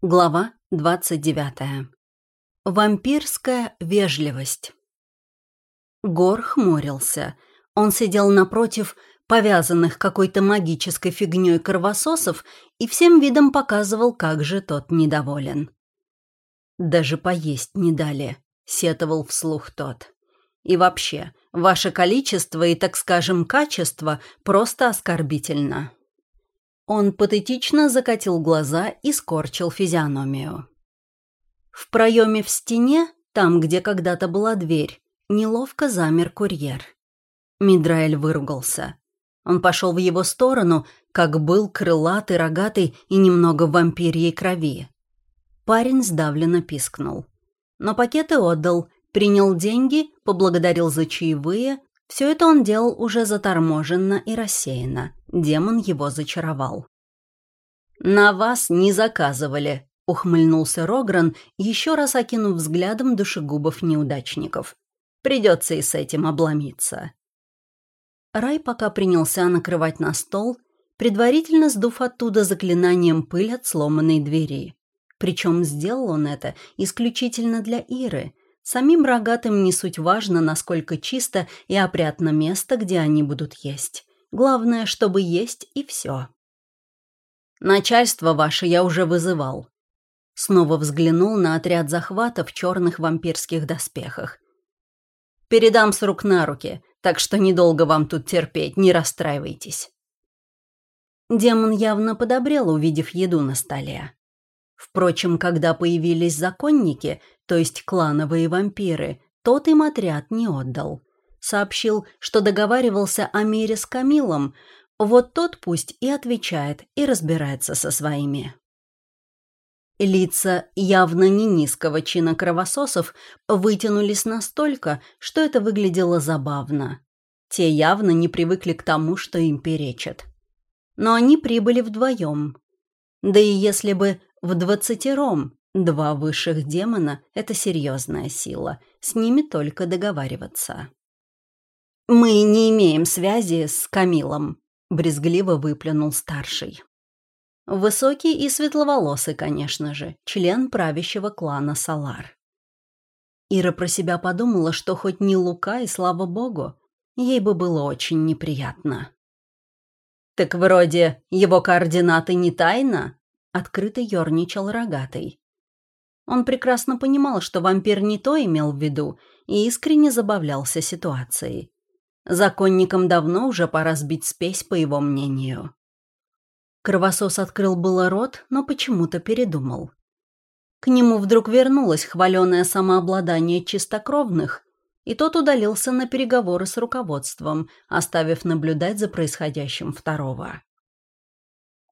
Глава 29. Вампирская вежливость. Гор хмурился. Он сидел напротив повязанных какой-то магической фигней кровососов и всем видом показывал, как же тот недоволен. «Даже поесть не дали», — сетовал вслух тот. «И вообще, ваше количество и, так скажем, качество просто оскорбительно». Он патетично закатил глаза и скорчил физиономию. В проеме в стене, там, где когда-то была дверь, неловко замер курьер. Мидраэль выругался. Он пошел в его сторону, как был крылатый, рогатый и немного вампирьей крови. Парень сдавленно пискнул. Но пакеты отдал, принял деньги, поблагодарил за чаевые, все это он делал уже заторможенно и рассеянно. Демон его зачаровал. «На вас не заказывали», — ухмыльнулся Рогран, еще раз окинув взглядом душегубов неудачников. «Придется и с этим обломиться». Рай пока принялся накрывать на стол, предварительно сдув оттуда заклинанием пыль от сломанной двери. Причем сделал он это исключительно для Иры, Самим рогатым не суть важно, насколько чисто и опрятно место, где они будут есть. Главное, чтобы есть и все. «Начальство ваше я уже вызывал». Снова взглянул на отряд захвата в черных вампирских доспехах. «Передам с рук на руки, так что недолго вам тут терпеть, не расстраивайтесь». Демон явно подобрел, увидев еду на столе. Впрочем, когда появились законники, то есть клановые вампиры, тот им отряд не отдал. Сообщил, что договаривался о мире с Камилом, вот тот пусть и отвечает, и разбирается со своими. Лица явно не низкого чина кровососов вытянулись настолько, что это выглядело забавно. Те явно не привыкли к тому, что им перечат. Но они прибыли вдвоем. Да и если бы в двадцатером. Два высших демона — это серьезная сила. С ними только договариваться. «Мы не имеем связи с Камилом», — брезгливо выплюнул старший. Высокий и светловолосый, конечно же, член правящего клана Салар. Ира про себя подумала, что хоть не Лука, и слава богу, ей бы было очень неприятно. «Так вроде его координаты не тайна?» открыто ерничал рогатый. Он прекрасно понимал, что вампир не то имел в виду, и искренне забавлялся ситуацией. Законникам давно уже пора сбить спесь, по его мнению. Кровосос открыл было рот, но почему-то передумал. К нему вдруг вернулось хваленое самообладание чистокровных, и тот удалился на переговоры с руководством, оставив наблюдать за происходящим второго.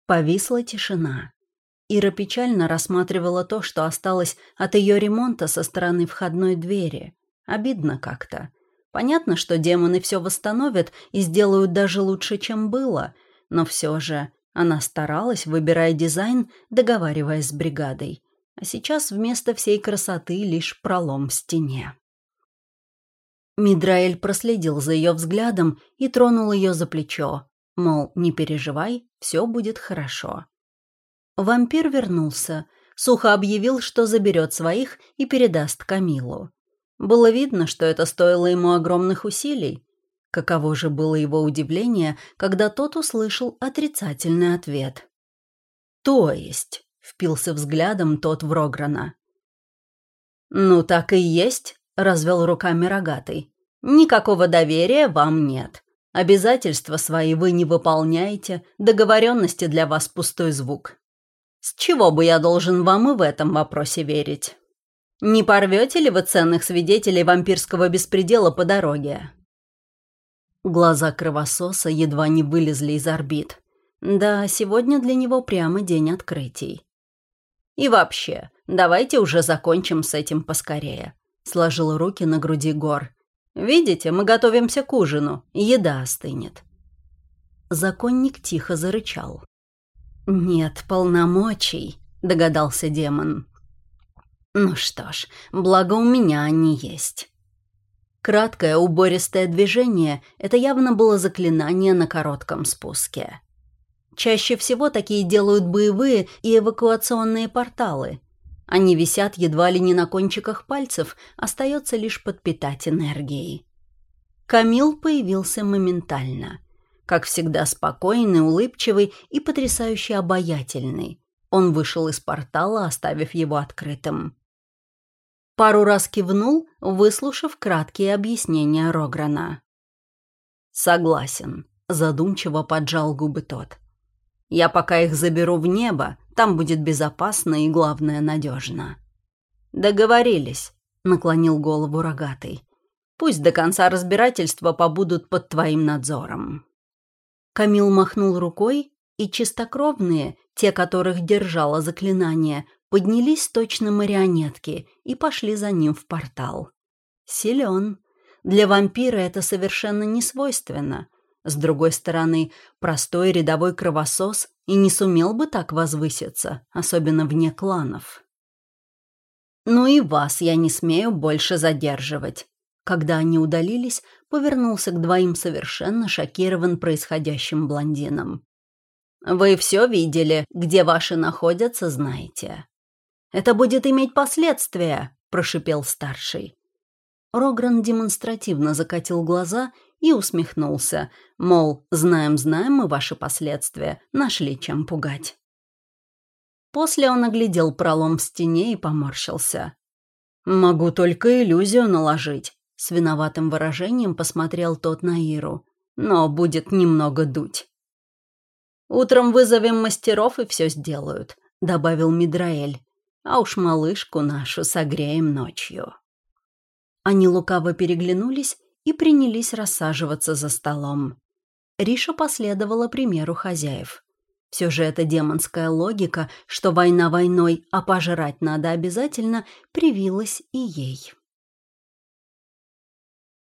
Повисла тишина. Ира печально рассматривала то, что осталось от ее ремонта со стороны входной двери. Обидно как-то. Понятно, что демоны все восстановят и сделают даже лучше, чем было, но все же она старалась, выбирая дизайн, договариваясь с бригадой. А сейчас вместо всей красоты лишь пролом в стене. Мидраэль проследил за ее взглядом и тронул ее за плечо, мол, не переживай, все будет хорошо. Вампир вернулся, сухо объявил, что заберет своих и передаст Камилу. Было видно, что это стоило ему огромных усилий. Каково же было его удивление, когда тот услышал отрицательный ответ. «То есть?» — впился взглядом тот в Рограна. «Ну, так и есть», — развел руками рогатый. «Никакого доверия вам нет. Обязательства свои вы не выполняете, договоренности для вас пустой звук. С чего бы я должен вам и в этом вопросе верить? Не порвете ли вы ценных свидетелей вампирского беспредела по дороге?» Глаза кровососа едва не вылезли из орбит. Да, сегодня для него прямо день открытий. «И вообще, давайте уже закончим с этим поскорее», — сложил руки на груди гор. «Видите, мы готовимся к ужину, еда остынет». Законник тихо зарычал. «Нет полномочий», — догадался демон. «Ну что ж, благо у меня они есть». Краткое убористое движение — это явно было заклинание на коротком спуске. Чаще всего такие делают боевые и эвакуационные порталы. Они висят едва ли не на кончиках пальцев, остается лишь подпитать энергией. Камил появился моментально. Как всегда спокойный, улыбчивый и потрясающе обаятельный. Он вышел из портала, оставив его открытым. Пару раз кивнул, выслушав краткие объяснения Рограна. «Согласен», — задумчиво поджал губы тот. «Я пока их заберу в небо, там будет безопасно и, главное, надежно». «Договорились», — наклонил голову рогатый. «Пусть до конца разбирательства побудут под твоим надзором». Камил махнул рукой, и чистокровные, те, которых держало заклинание, поднялись точно марионетки и пошли за ним в портал. Силен. Для вампира это совершенно не свойственно. С другой стороны, простой рядовой кровосос и не сумел бы так возвыситься, особенно вне кланов. «Ну и вас я не смею больше задерживать». Когда они удалились, повернулся к двоим совершенно шокирован происходящим блондинам. «Вы все видели, где ваши находятся, знаете». «Это будет иметь последствия», — прошипел старший. Рогран демонстративно закатил глаза и усмехнулся, мол, знаем-знаем мы ваши последствия, нашли чем пугать. После он оглядел пролом в стене и поморщился. «Могу только иллюзию наложить», — с виноватым выражением посмотрел тот на Иру. «Но будет немного дуть». «Утром вызовем мастеров и все сделают», — добавил Мидраэль. «А уж малышку нашу согреем ночью». Они лукаво переглянулись и принялись рассаживаться за столом. Риша последовала примеру хозяев. Все же эта демонская логика, что война войной, а пожрать надо обязательно, привилась и ей.